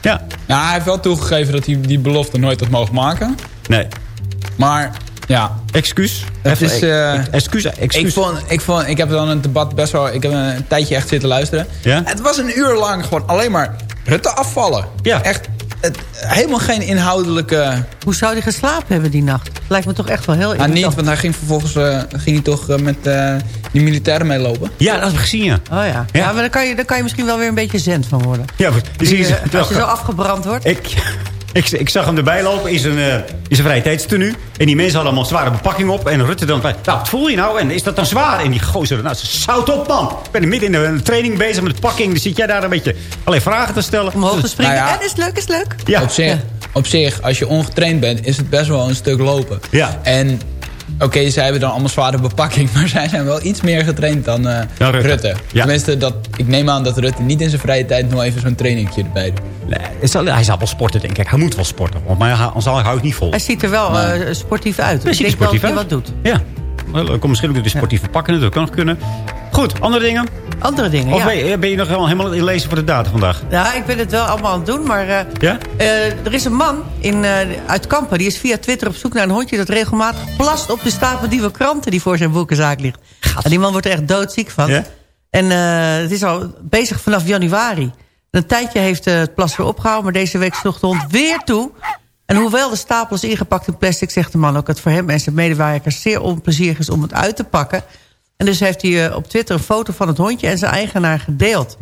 Ja. Ja, hij heeft wel toegegeven dat hij die belofte nooit had mogen maken. Nee. Maar, ja. Excuus. Het is, eh, excuus, excuus. Ik, vond, ik, vond, ik heb dan een debat best wel... Ik heb een tijdje echt zitten luisteren. Ja? Het was een uur lang gewoon alleen maar Rutte afvallen. Ja. Echt het, helemaal geen inhoudelijke... Hoe zou hij geslapen hebben die nacht? Lijkt me toch echt wel heel Nou, niet, irritant. want hij ging vervolgens eh, ging hij toch eh, met eh, die militairen meelopen. Ja, dat heb ik gezien, ja. Oh ja. ja. Ja. maar dan kan, je, dan kan je misschien wel weer een beetje zend van worden. Ja, eh, als je zo afgebrand wordt. Ik, ik, ik zag hem erbij lopen in zijn, eh, in zijn vrije tijdstenu. En die mensen hadden allemaal zware bepakking op. En Rutte dan, nou, wat voel je nou? En is dat dan zwaar? En die gozer, nou, zout op, man. Ik ben midden in de training bezig met de pakking. Dan zit jij daar een beetje alleen vragen te stellen. Omhoog te springen. Nou ja. En is het leuk, is het leuk? Ja. Op, zich, op zich, als je ongetraind bent, is het best wel een stuk lopen. Ja. En oké, zij hebben dan allemaal zware bepakking... maar zij zijn wel iets meer getraind dan eh, Ja, Rutte. Rutte. Ja. Tenminste, dat, ik neem aan dat Rutte niet in zijn vrije tijd... nog even zo'n trainingje erbij doet. Nee, hij zal wel sporten, denk ik. Hij moet wel sporten. Want maar hij- anders hou ik het niet vol. Hij ziet er wel eh, sportief uit. Hij ik ziet er denk wel dat hij sportief wat uit. doet. Ja. Om misschien ook de sportieve pakken. Dat kan nog kunnen. Goed, andere dingen? Andere dingen, Of ja. ben, je, ben je nog helemaal, helemaal in lezen voor de data vandaag? Ja, ik ben het wel allemaal aan het doen, maar... eh, Ja? eh, er is een man in, eh, uit Kampen, die is via Twitter op zoek naar een hondje... dat regelmatig plast op de stapel nieuwe kranten die voor zijn boekenzaak ligt. En die man wordt er echt doodziek van. Ja? En eh, het is al bezig vanaf januari. Een tijdje heeft eh, het plas weer opgehouden, maar deze week sloeg de hond weer toe. En hoewel de stapel is ingepakt in plastic, zegt de man ook... dat voor hem en zijn medewerkers zeer onplezierig is om het uit te pakken. En dus heeft hij eh, op Twitter een foto van het hondje en zijn eigenaar gedeeld.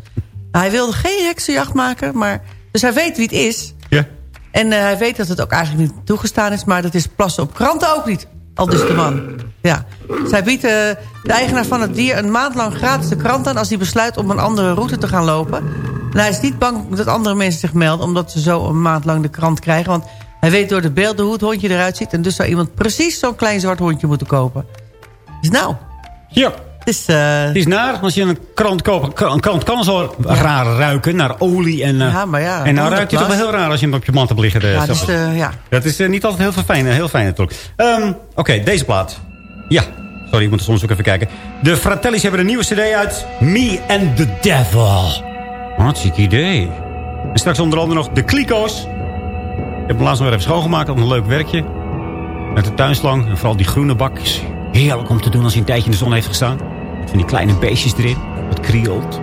Nou, hij wilde geen heksenjacht maken, maar... Dus hij weet wie het is. Ja. En eh, hij weet dat het ook eigenlijk niet toegestaan is... maar dat is plassen op kranten ook niet. Al dus de man. Ja. Zij biedt eh, de eigenaar van het dier een maand lang gratis de krant aan... als hij besluit om een andere route te gaan lopen. En hij is niet bang dat andere mensen zich melden... omdat ze zo een maand lang de krant krijgen. Want hij weet door de beelden hoe het hondje eruit ziet... en dus zou iemand precies zo'n klein zwart hondje moeten kopen. Dus nou... Ja. Is, eh, Het is naar, als je een krant koopt. Een krant kan zo raar ruiken, naar olie. En, eh, Ja, maar ja, en nou ruikt het toch wel heel raar als je hem op je mand hebt liggen. de- ja, dus, eh, ja. Dat is niet altijd heel fijn, heel fijn natuurlijk. Ehm, Oké, deze plaat. Ja, sorry, ik moet soms ook even kijken. De Fratellis hebben een nieuwe cd uit. Me and the Devil. Hartstikke idee. En straks onder andere nog de Kliko's. Ik heb hem laatst nog weer even schoongemaakt. Dat een leuk werkje. Met de tuinslang. En vooral die groene bak is heerlijk om te doen als hij een tijdje in de zon heeft gestaan. Van die kleine beestjes erin. Wat krielt.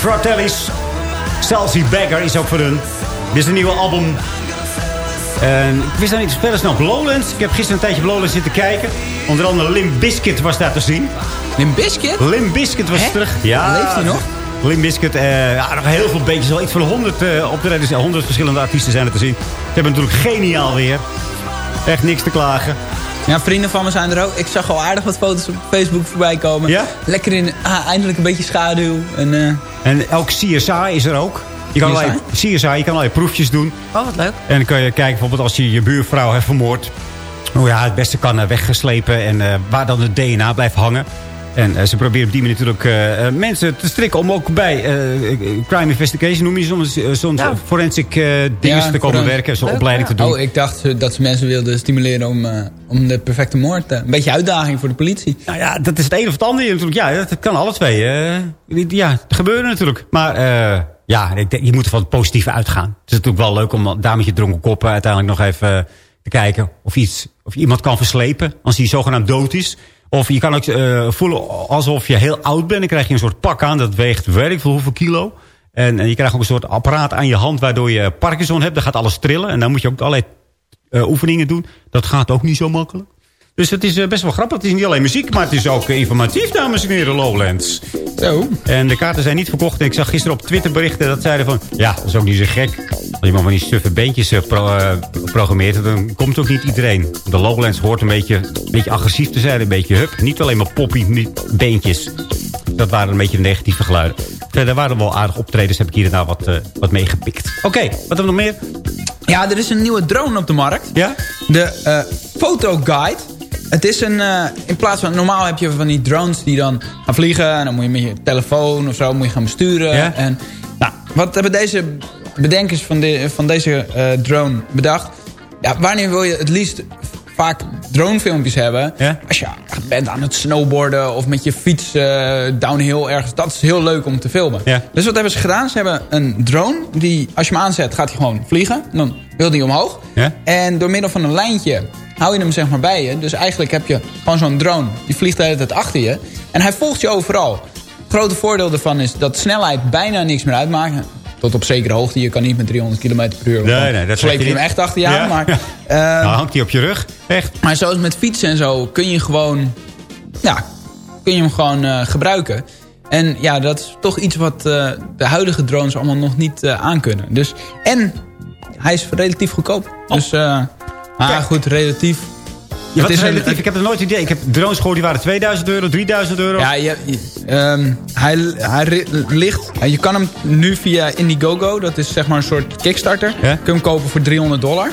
Fratellis. Salsie Bagger is ook voor hun. Dit is een nieuwe album. En ik wist nou niet, nou op Lowlands? Ik heb gisteren een tijdje op Lowlands zitten kijken. Onder andere Limp Bizkit was daar te zien. Limp Bizkit? Limp Bizkit was Hè? terug. Ja. Leeft hij nog? Limp Bizkit, eh, ja, nog heel veel beetjes. Al iets van 100 eh optredens. 100 verschillende artiesten zijn er te zien. Ze hebben natuurlijk geniaal weer. Echt niks te klagen. Ja, vrienden van me zijn er ook. Ik zag al aardig wat foto's op Facebook voorbij komen. Ja? Lekker in, ah, eindelijk een beetje schaduw. En, eh, En ook CSI is er ook. Je kan CSI? allerlei, CSI, je kan allerlei proefjes doen. Oh, wat leuk. En dan kun je kijken bijvoorbeeld als je je buurvrouw heeft vermoord. Hoe ja, het beste kan eh, weggeslepen en eh, waar dan het DNA blijft hangen. En eh, ze proberen op die manier natuurlijk eh, eh, mensen te strikken om ook bij crime investigation, noem je soms, soms Ja. eh, forensic eh, dingen Ja, te komen werken. Zo'n opleiding ja. te doen. Oh, ik dacht dat ze mensen wilden stimuleren om, eh, om de perfecte moord... een beetje uitdaging voor de politie. Nou ja, dat is het een of het ander natuurlijk. Ja, dat kan alle twee. eh. ja, het gebeuren natuurlijk. Maar eh, ja, ik denk, je moet er van het positieve uitgaan. Het is natuurlijk wel leuk om daar met je dronken kop eh, uiteindelijk nog even te kijken... Of, iets, of iemand kan verslepen als hij zogenaamd dood is. Of je kan ook eh, voelen alsof je heel oud bent. Dan krijg je een soort pak aan. Dat weegt ik veel hoeveel kilo. En, en je krijgt ook een soort apparaat aan je hand... waardoor je Parkinson hebt. Dan gaat alles trillen. En dan moet je ook allerlei eh, oefeningen doen. Dat gaat ook niet zo makkelijk. Dus het is eh, best wel grappig. Het is niet alleen muziek, maar het is ook eh, informatief, dames en heren, Lowlands. Zo. En de kaarten zijn niet verkocht. En ik zag gisteren op Twitter berichten dat zeiden van... Ja, dat is ook niet zo gek. Als je maar van die suffe beentjes eh, pro- programmeert... dan komt ook niet iedereen. De Lowlands hoort een beetje, een beetje agressief te zijn. Een beetje hup. Niet alleen maar poppy beentjes. Dat waren een beetje de negatieve geluiden. Verder waren er wel aardig optredens. Heb ik hier en daar wat, wat meegepikt. Oké, wat hebben we nog meer? Ja, er is een nieuwe drone op de markt. Ja? De eh Photo Guide. Het is een, eh, in plaats van, normaal heb je van die drones die dan gaan vliegen. En dan moet je met je telefoon of zo moet je gaan besturen. Ja? En nou, wat hebben deze bedenkers van, de, van deze eh, drone bedacht? Ja, wanneer wil je het liefst vaak dronefilmpjes hebben? Ja? Als je bent aan het snowboarden of met je fiets eh, downhill ergens. Dat is heel leuk om te filmen. Ja. Dus wat hebben ze gedaan? Ze hebben een drone die, als je hem aanzet, gaat hij gewoon vliegen. Dan wil hij omhoog. Ja? En door middel van een lijntje hou je hem zeg maar bij je. Dus eigenlijk heb je gewoon zo'n drone. Die vliegt de hele tijd achter je. En hij volgt je overal. Het grote voordeel ervan is dat snelheid bijna niks meer uitmaakt. Tot op zekere hoogte. Je kan niet met 300 km per uur. Nee, dan nee, dat sleep je je hem echt achter je Ja. aan. Maar, Ja. ehm, nou, hangt hij op je rug. Echt. maar zoals met fietsen en zo kun je gewoon... Ja, kun je hem gewoon eh, gebruiken. En ja, dat is toch iets wat eh, de huidige drones allemaal nog niet eh aankunnen. Dus, en hij is relatief goedkoop. Dus, eh maar Kijk. goed, relatief. Ja, wat is een- relatief? Ik heb er nooit idee. Ik heb drones gehoord die waren 2000 euro, 3000 euro. Ja, je, ehm, hij, hij ligt... Je kan hem nu via Indiegogo, dat is zeg maar een soort Kickstarter... Ja? kun je hem kopen voor 300 dollar.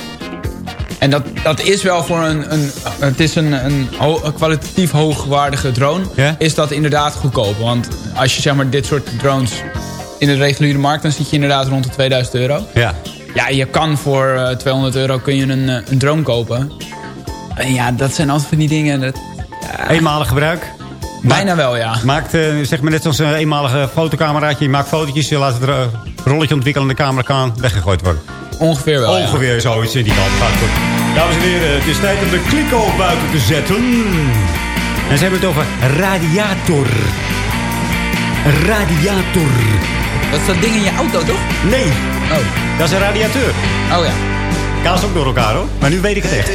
En dat, dat is wel voor een... een het is een, een, ho- een kwalitatief hoogwaardige drone. Ja? Is dat inderdaad goedkoop. Want als je zeg maar dit soort drones in de reguliere markt... dan zit je inderdaad rond de 2000 euro. Ja. Ja, je kan voor eh, 200 euro kun je een, eh, een drone kopen. En ja, dat zijn altijd van die dingen... Dat, Eenmalig gebruik. bijna wel, ja. Maakt, eh, zeg maar net zoals een eenmalige fotocameraatje. Je maakt fotootjes, je laat het eh, rolletje ontwikkelen... en de camera kan weggegooid worden. Ongeveer wel, ja. Ongeveer zoiets in die kant. Gaat goed. Dames en heren, het is tijd om de kliko buiten te zetten. En ze hebben het over radiator. Radiator. Dat is dat ding in je auto, toch? Nee, Oh, dat is een radiator. oh ja. Kaas ook door elkaar hoor. Maar nu weet ik het echt.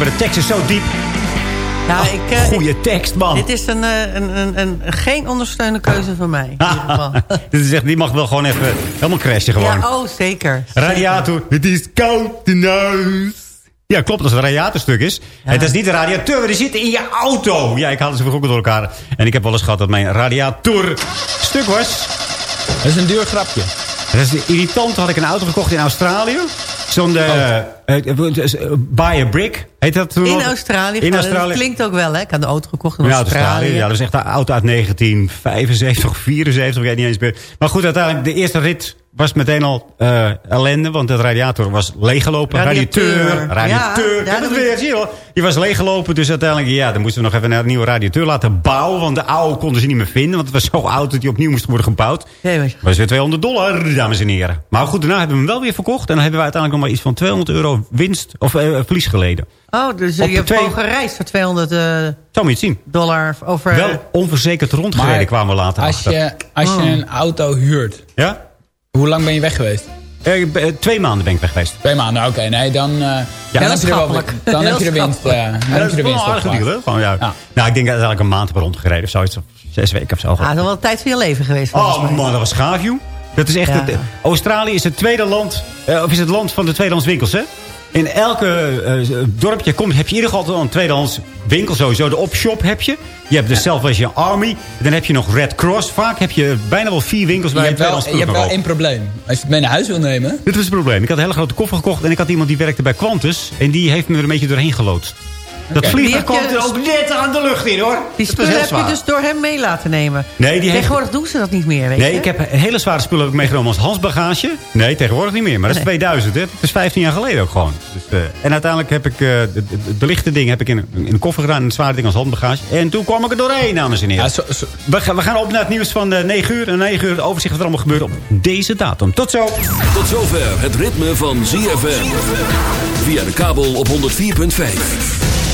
Maar de tekst is zo diep. Nou, ik, eh, Goeie tekst, man. Dit is een, eh, een, een, een, geen ondersteunende keuze van mij. In ieder geval. Dit is echt, die mag wel gewoon even helemaal crashen gewoon. Ja, oh, zeker. Radiator, het is koud in huis. Ja, klopt, als het een radiatorstuk is. Het is niet de radiator, die zit in je auto. Ja, ik haalde ze vroeger door elkaar. En ik heb wel eens gehad dat mijn radiator stuk was. Dat is een duur grapje. Dat is irritant. Had ik een auto gekocht in Australië. Zo'n uh, uh, buy a brick. Heet dat toen In nog? Australië. In Dat Australië. klinkt ook wel, hè? Ik had de auto gekocht in Ja, Australië. Australië. Ja, dat is echt een auto uit 1975 of 74. Ik weet niet eens meer. Maar goed, uiteindelijk de eerste rit was meteen al eh, ellende. Want de radiator was leeggelopen. Radiateur. Radiateur. Radiateur. Ja, ja, heb het dat weer, zie je wel. Die was leeggelopen. Dus uiteindelijk, ja, dan moesten we nog even een nieuwe radiateur laten bouwen. Want de oude konden ze niet meer vinden. Want het was zo oud dat die opnieuw moest worden gebouwd. Maar- Dat was weer 200 dollar, dames en heren. Maar goed, daarna hebben we hem wel weer verkocht. En dan hebben we uiteindelijk nog maar iets van 200 euro winst of eh, verlies geleden. Oh, dus Op je hebt twee- gewoon gereisd voor 200 eh, Zou je het zien. dollar over... Wel onverzekerd rondgereden Maar kwamen we later Als achter. je, als je Oh. een auto huurt, Ja? Hoe lang ben je weg geweest? Eh, eh, twee maanden ben ik weg geweest. Twee maanden, oké. nee, dan, eh, dan, heb je er wel, dan heb je de winst, eh, dan heb je de winst? Gewoon, ja. Ja. Nou, ik denk uiteindelijk een maand hebben rondgereden. Of zoiets. Of zes weken of zo. Ah, dat is wel een tijd van je leven geweest, volgens oh mij. man, dat was schaafjoe. Dat is echt Ja. het, Australië is het tweede land, eh, of is het land van de tweedehands winkels, hè? In elke eh, dorpje komt, heb je in ieder geval al een tweedehands winkel sowieso. De opshop heb je. Je hebt de Salvation Army. Dan heb je nog Red Cross. Vaak heb je bijna wel vier winkels Je waar je, hebt wel, tweedehands je hebt wel één probleem. Als je het mee naar huis wil nemen... Dit was het probleem. Ik had een hele grote koffer gekocht en ik had iemand die werkte bij Qantas. En die heeft me er een beetje doorheen geloodst. Dat vliegtuig je- er ook net aan de lucht in hoor. Die spullen heb je dus door hem mee laten nemen. Nee, die heeft- Tegenwoordig doen ze dat niet meer, weet Nee, je? ik heb hele zware spullen heb ik meegenomen als handbagage. Nee, tegenwoordig niet meer. Maar dat is Nee. 2000, hè. Dat is 15 jaar geleden ook gewoon. Dus, eh, en uiteindelijk heb ik eh, de, de, de lichte dingen heb ik in, een- in een koffer gedaan. En het zware ding als handbagage. En toen kwam ik er doorheen, dames en heren. Ja, zo, zo- we, gaan, we gaan op naar het nieuws van eh, 9 uur. En 9 uur het overzicht wat er allemaal gebeurt op deze datum. Tot zo. Tot zover het ritme van ZFM. Via de kabel op 104.5.